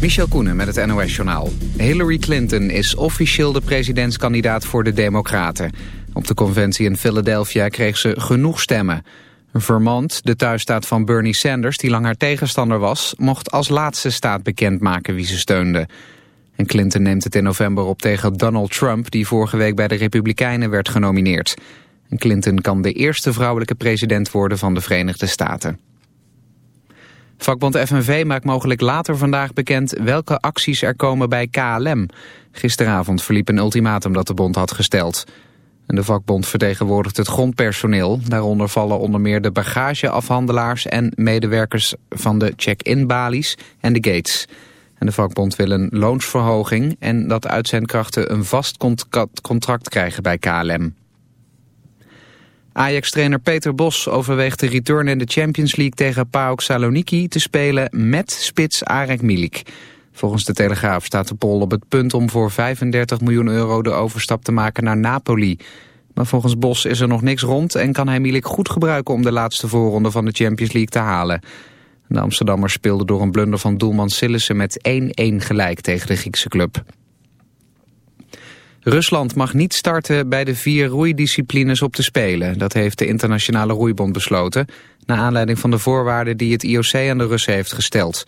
Michel Koenen met het NOS-journaal. Hillary Clinton is officieel de presidentskandidaat voor de Democraten. Op de conventie in Philadelphia kreeg ze genoeg stemmen. Vermont, de thuisstaat van Bernie Sanders, die lang haar tegenstander was... mocht als laatste staat bekendmaken wie ze steunde. En Clinton neemt het in november op tegen Donald Trump... die vorige week bij de Republikeinen werd genomineerd. En Clinton kan de eerste vrouwelijke president worden van de Verenigde Staten. Vakbond FNV maakt mogelijk later vandaag bekend welke acties er komen bij KLM. Gisteravond verliep een ultimatum dat de bond had gesteld. De vakbond vertegenwoordigt het grondpersoneel. Daaronder vallen onder meer de bagageafhandelaars en medewerkers van de check-in balies en de gates. En de vakbond wil een loonsverhoging en dat uitzendkrachten een vast contract krijgen bij KLM. Ajax-trainer Peter Bos overweegt de return in de Champions League tegen PAOK Saloniki te spelen met spits Arek Milik. Volgens de Telegraaf staat de Pol op het punt om voor 35 miljoen euro de overstap te maken naar Napoli. Maar volgens Bos is er nog niks rond en kan hij Milik goed gebruiken om de laatste voorronde van de Champions League te halen. De Amsterdammers speelden door een blunder van doelman Sillissen met 1-1 gelijk tegen de Griekse club. Rusland mag niet starten bij de vier roeidisciplines op de Spelen. Dat heeft de Internationale Roeibond besloten... naar aanleiding van de voorwaarden die het IOC aan de Russen heeft gesteld.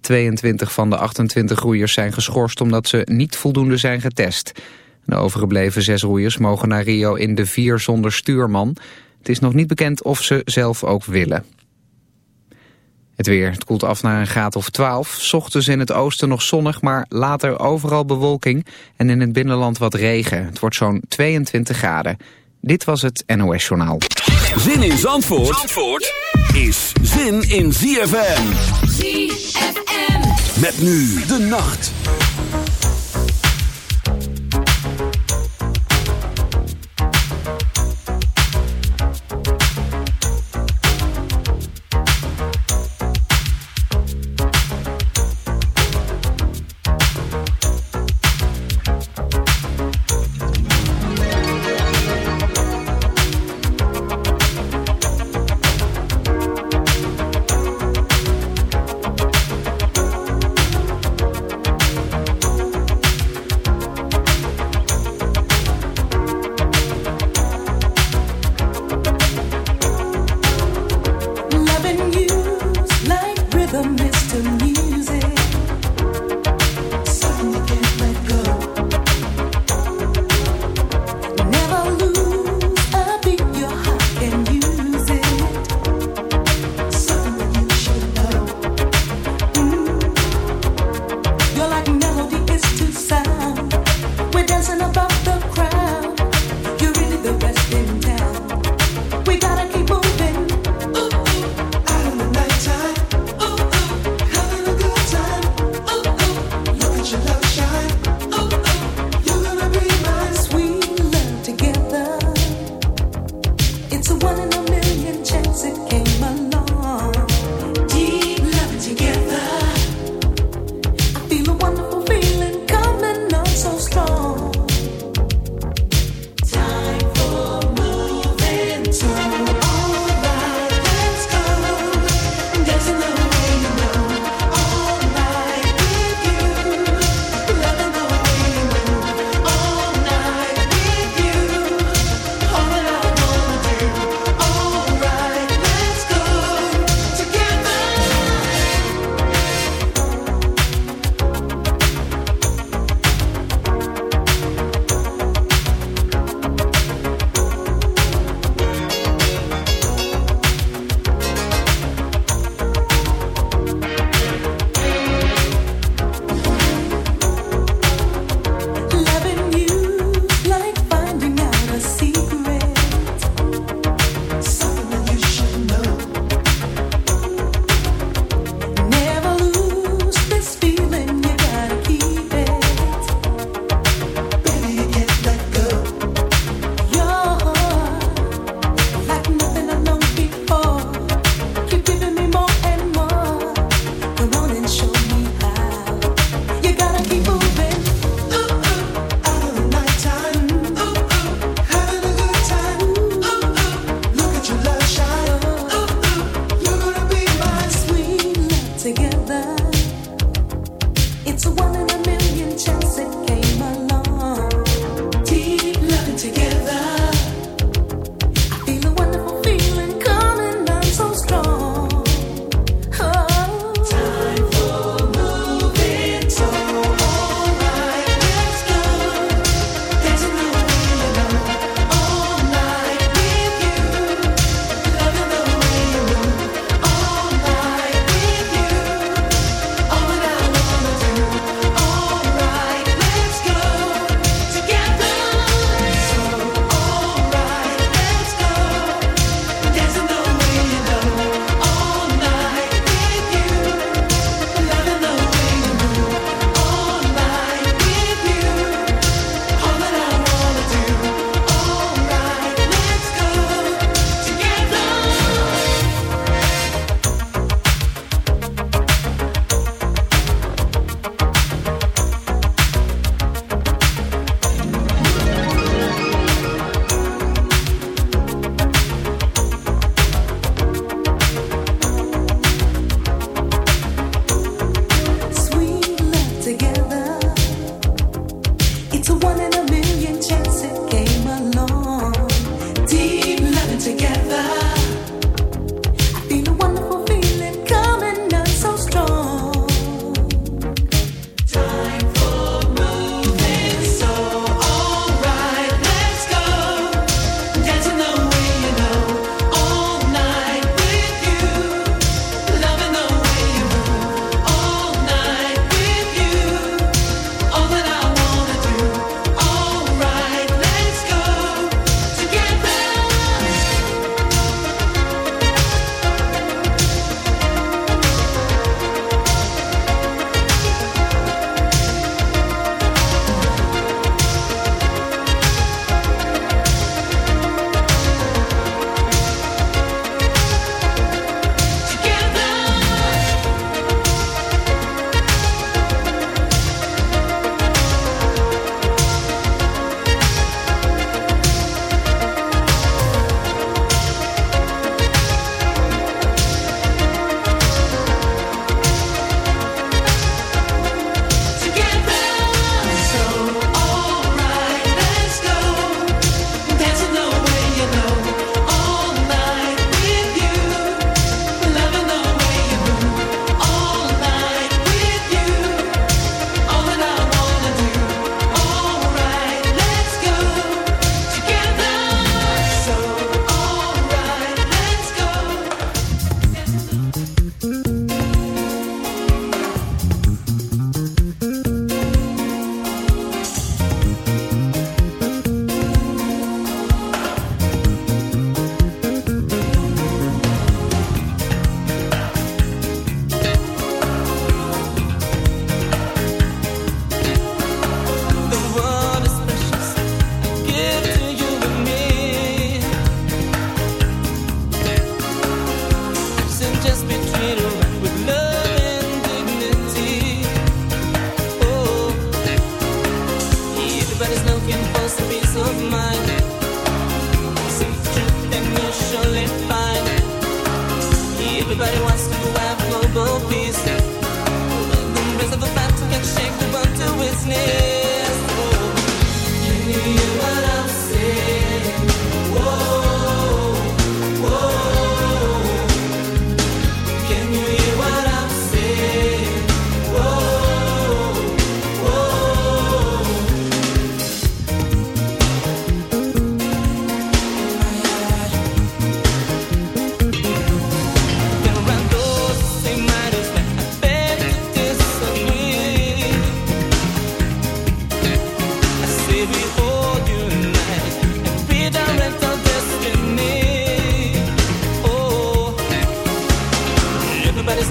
22 van de 28 roeiers zijn geschorst omdat ze niet voldoende zijn getest. De overgebleven zes roeiers mogen naar Rio in de vier zonder stuurman. Het is nog niet bekend of ze zelf ook willen. Het weer. Het koelt af naar een graad of 12. Ochtends in het oosten nog zonnig, maar later overal bewolking. En in het binnenland wat regen. Het wordt zo'n 22 graden. Dit was het NOS Journaal. Zin in Zandvoort, Zandvoort is zin in ZFM. ZFM. Met nu de nacht.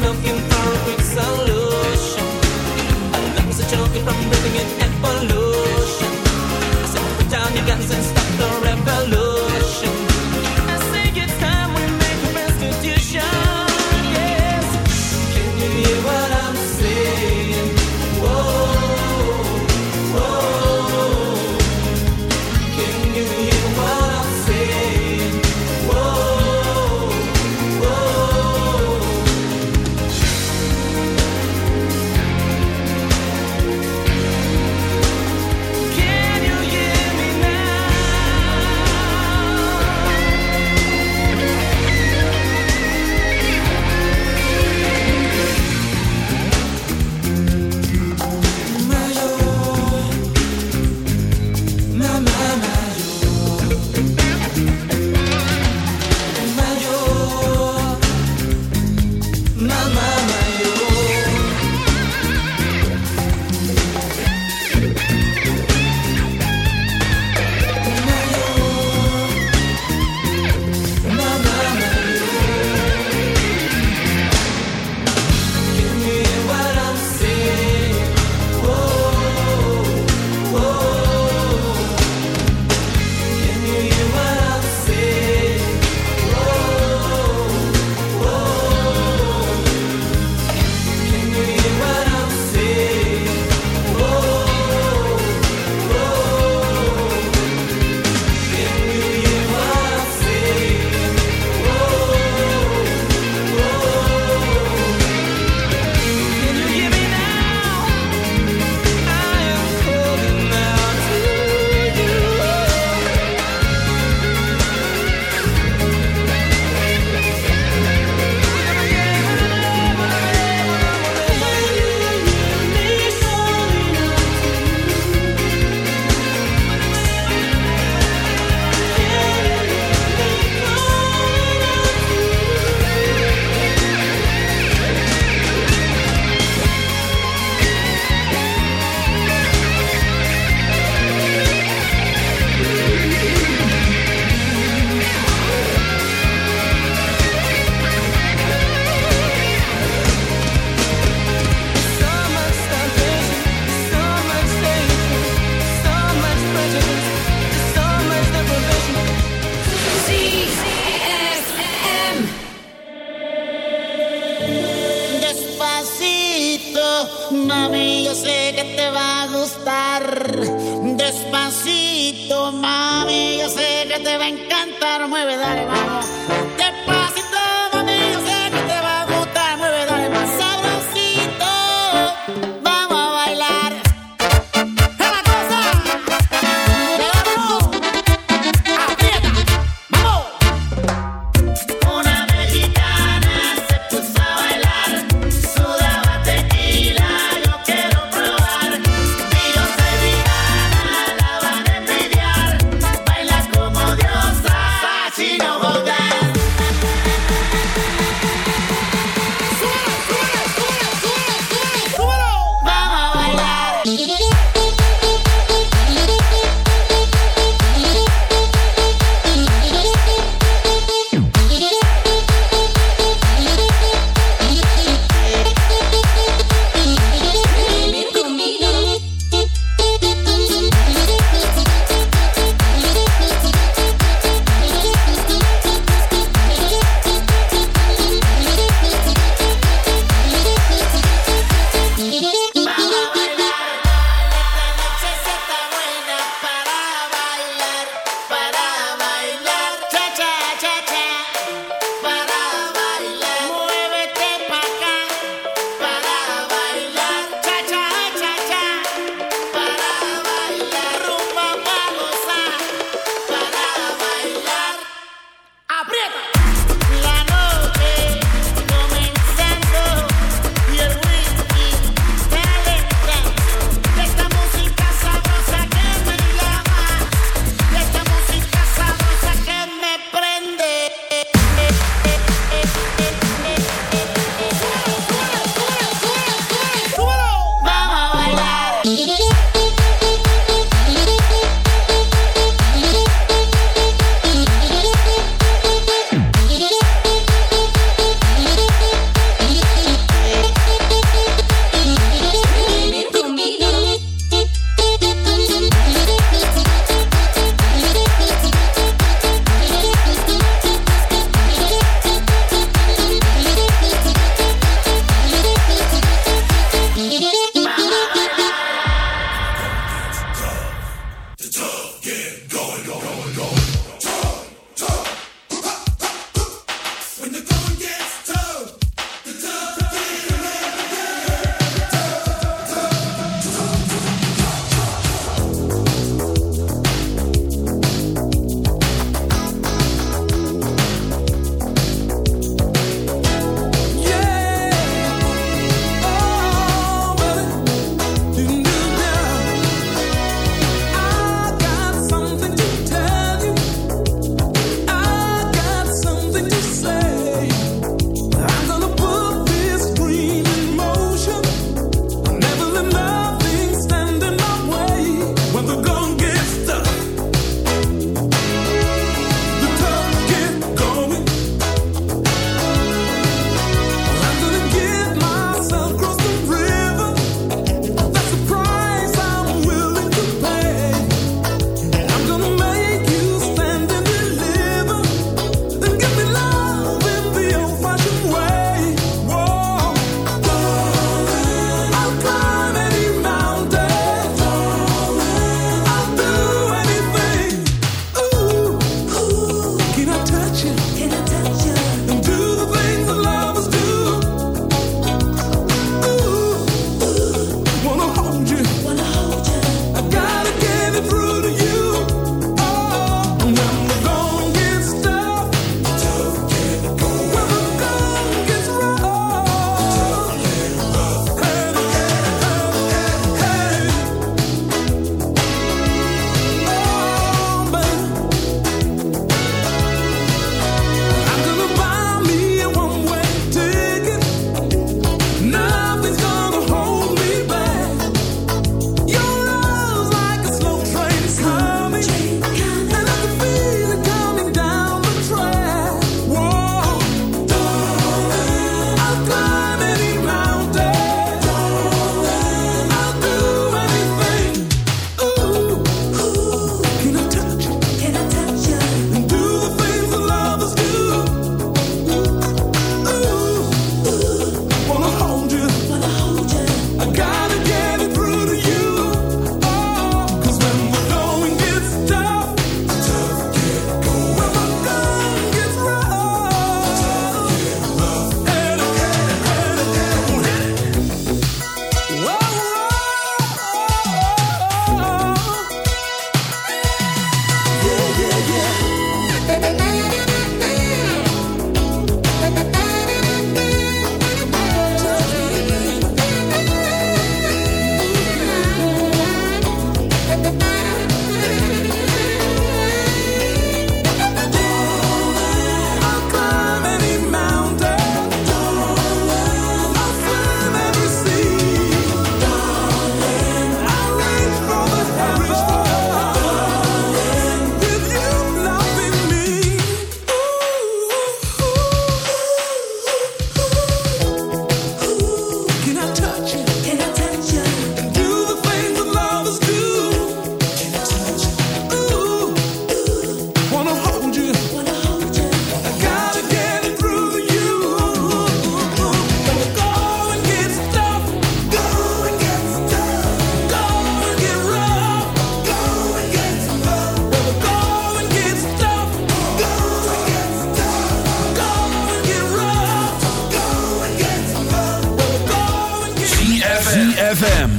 Latino Hogar.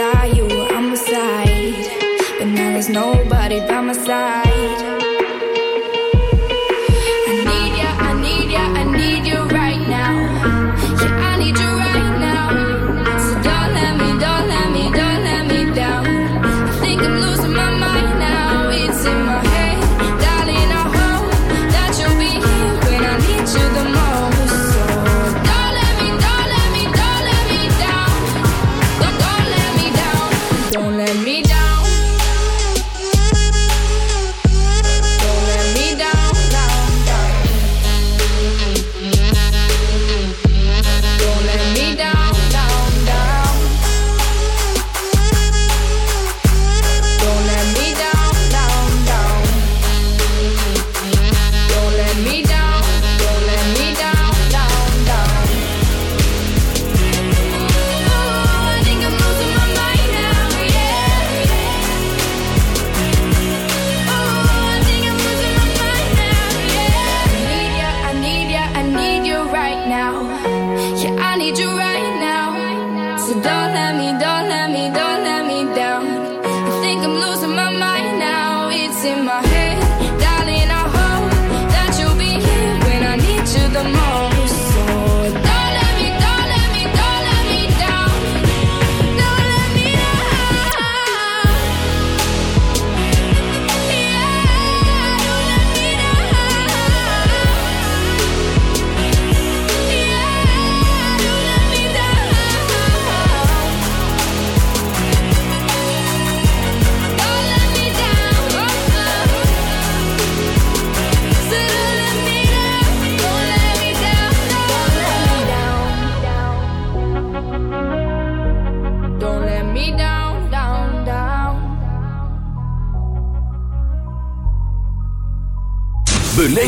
you, I'm side, But now there's nobody by my side.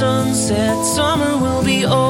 Sunset. Summer will be over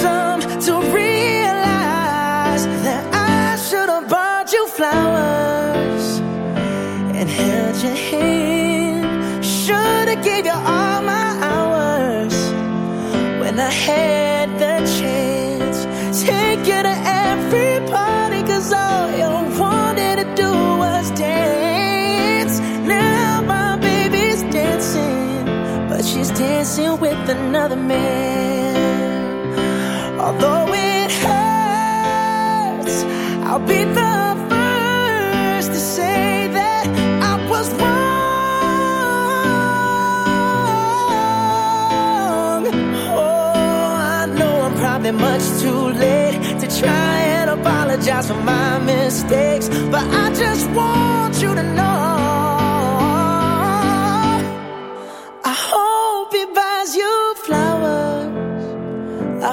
dancing with another man. Although it hurts, I'll be the first to say that I was wrong. Oh, i'm probably much too late to try and apologize for my mistakes. But I just want you to know.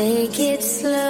Take it slow,